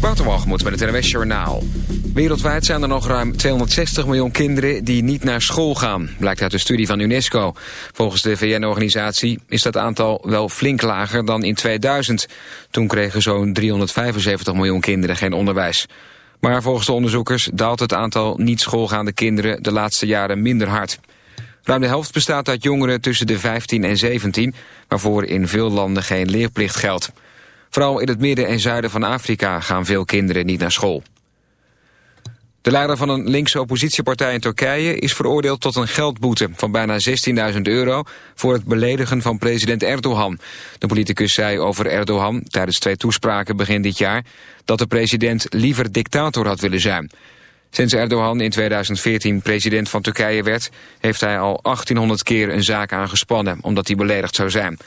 Waterwalgemoed met het NWS Journaal. Wereldwijd zijn er nog ruim 260 miljoen kinderen die niet naar school gaan. Blijkt uit een studie van UNESCO. Volgens de VN-organisatie is dat aantal wel flink lager dan in 2000. Toen kregen zo'n 375 miljoen kinderen geen onderwijs. Maar volgens de onderzoekers daalt het aantal niet schoolgaande kinderen de laatste jaren minder hard. Ruim de helft bestaat uit jongeren tussen de 15 en 17, waarvoor in veel landen geen leerplicht geldt. Vooral in het midden en zuiden van Afrika gaan veel kinderen niet naar school. De leider van een linkse oppositiepartij in Turkije is veroordeeld tot een geldboete van bijna 16.000 euro voor het beledigen van president Erdogan. De politicus zei over Erdogan tijdens twee toespraken begin dit jaar dat de president liever dictator had willen zijn. Sinds Erdogan in 2014 president van Turkije werd, heeft hij al 1800 keer een zaak aangespannen omdat hij beledigd zou zijn.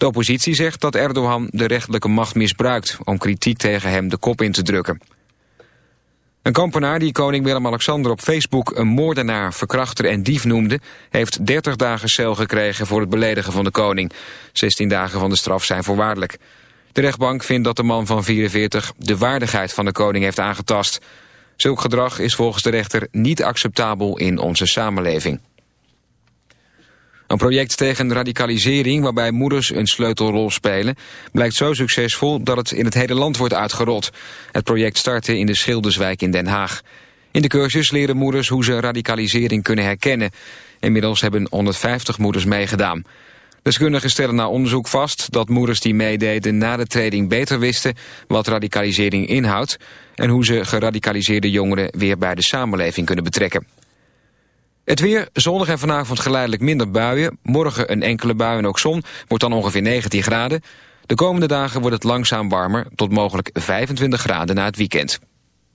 De oppositie zegt dat Erdogan de rechtelijke macht misbruikt... om kritiek tegen hem de kop in te drukken. Een kampenaar die koning Willem-Alexander op Facebook... een moordenaar, verkrachter en dief noemde... heeft 30 dagen cel gekregen voor het beledigen van de koning. 16 dagen van de straf zijn voorwaardelijk. De rechtbank vindt dat de man van 44 de waardigheid van de koning heeft aangetast. Zulk gedrag is volgens de rechter niet acceptabel in onze samenleving. Een project tegen radicalisering waarbij moeders een sleutelrol spelen... blijkt zo succesvol dat het in het hele land wordt uitgerold. Het project startte in de Schilderswijk in Den Haag. In de cursus leren moeders hoe ze radicalisering kunnen herkennen. Inmiddels hebben 150 moeders meegedaan. Deskundigen stellen na onderzoek vast dat moeders die meededen na de training beter wisten wat radicalisering inhoudt en hoe ze geradicaliseerde jongeren weer bij de samenleving kunnen betrekken. Het weer, zonnig en vanavond geleidelijk minder buien. Morgen een enkele bui en ook zon, wordt dan ongeveer 19 graden. De komende dagen wordt het langzaam warmer, tot mogelijk 25 graden na het weekend.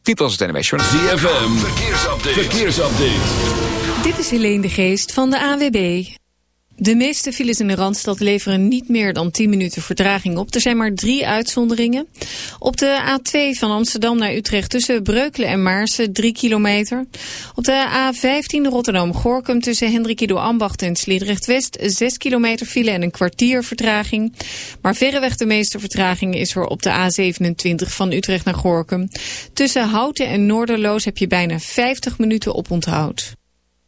Dit was het NWS Journal. ZFM, verkeersupdate. verkeersupdate. Dit is Helene de Geest van de AWB. De meeste files in de Randstad leveren niet meer dan 10 minuten vertraging op. Er zijn maar drie uitzonderingen. Op de A2 van Amsterdam naar Utrecht tussen Breukelen en Maarsen 3 kilometer. Op de A15 Rotterdam-Gorkum tussen Hendrikido Ambacht en Sliedrecht-West 6 kilometer file en een kwartier vertraging. Maar verreweg de meeste vertraging is er op de A27 van Utrecht naar Gorkum. Tussen Houten en Noorderloos heb je bijna 50 minuten op onthoud.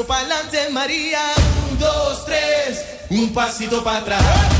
pasito para adelante, María. Un, dos, tres. Un pasito para atrás.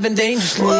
Living dangerously.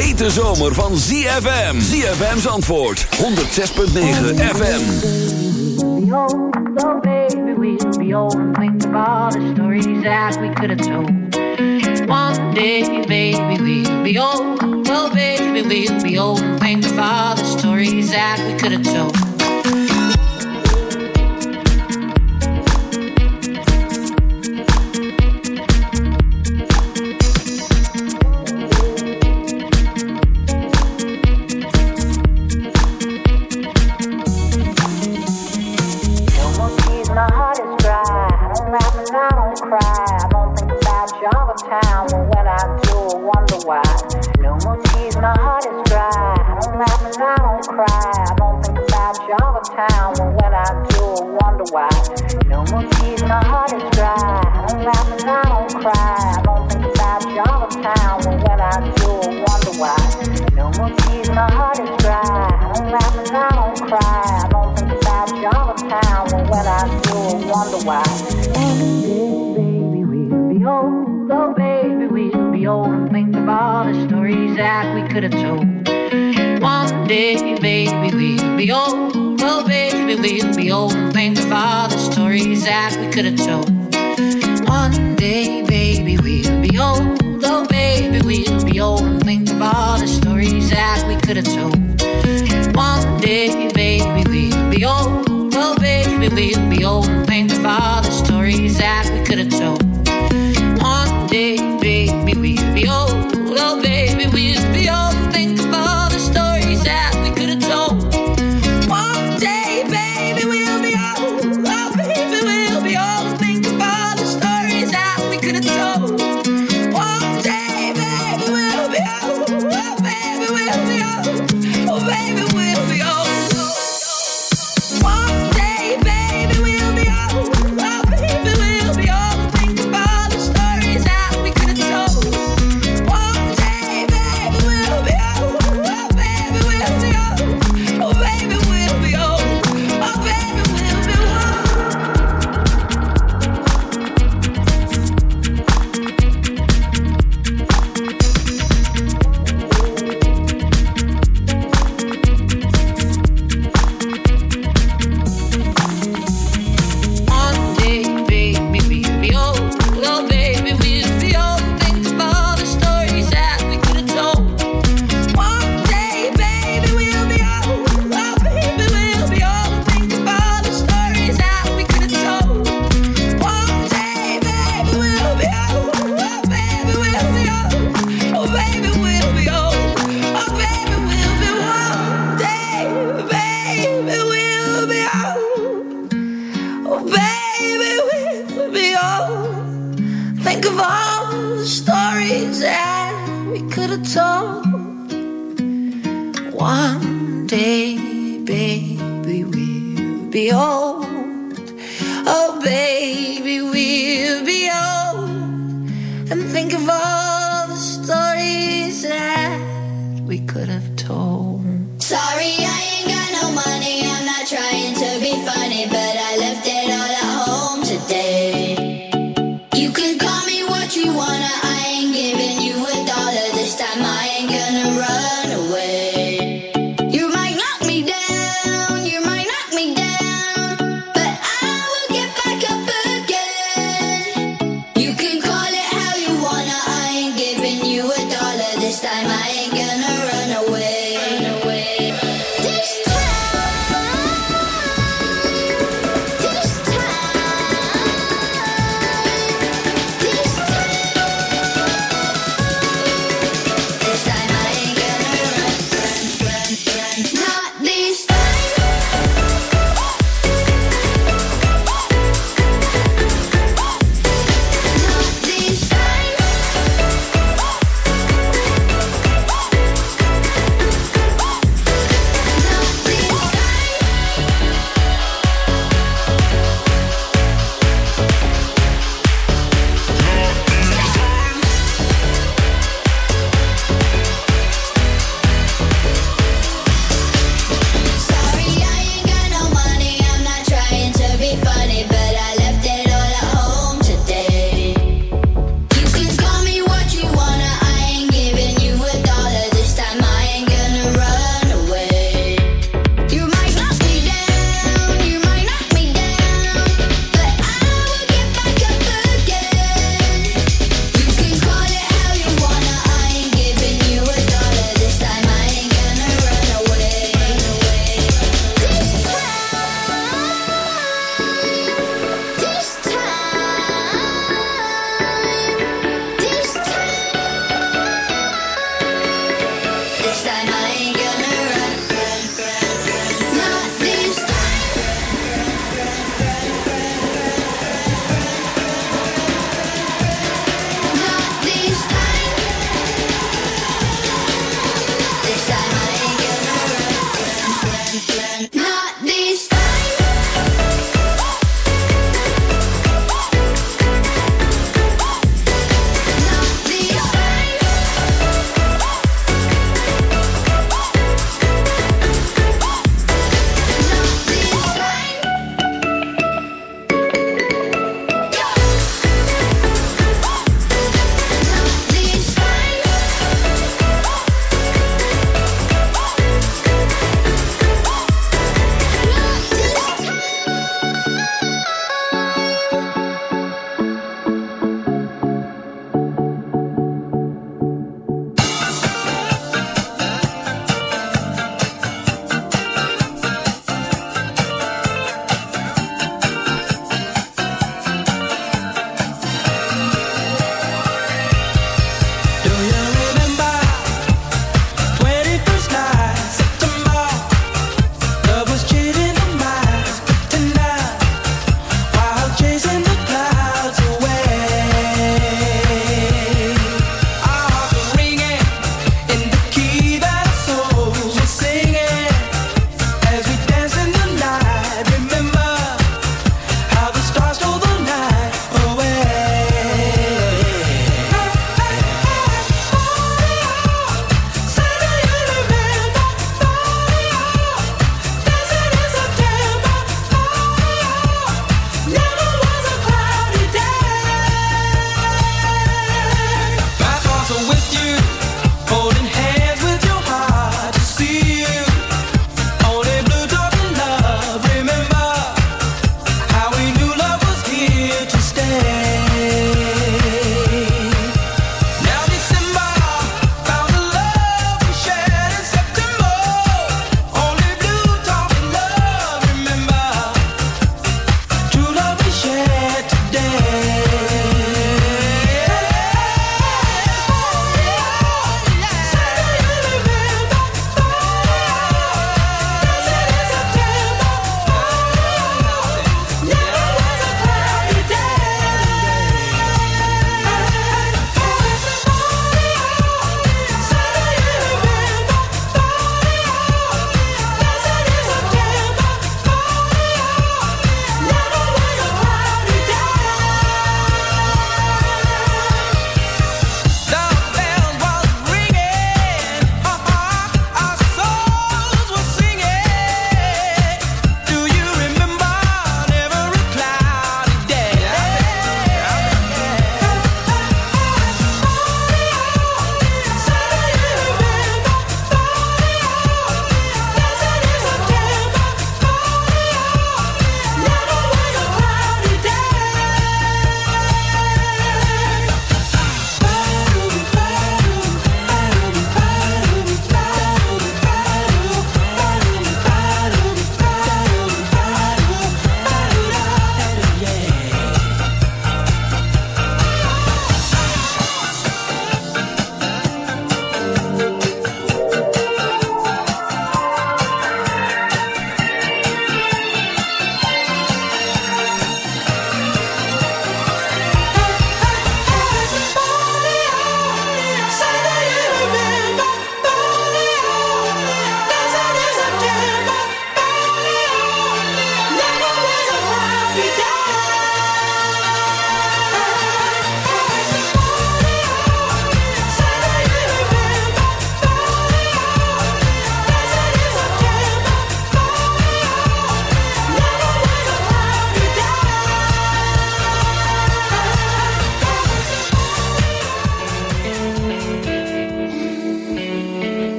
hete zomer van ZFM. ZFM's antwoord 106.9 FM. Behold, the baby, will be old and ball the stories that we could have told. One day, baby, we'll be old. Well, baby, we'll be old and think of all the stories that we could have told. One day, baby, we'll be old. Oh, baby, we'll be old. Think all the stories that we could have told.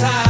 time.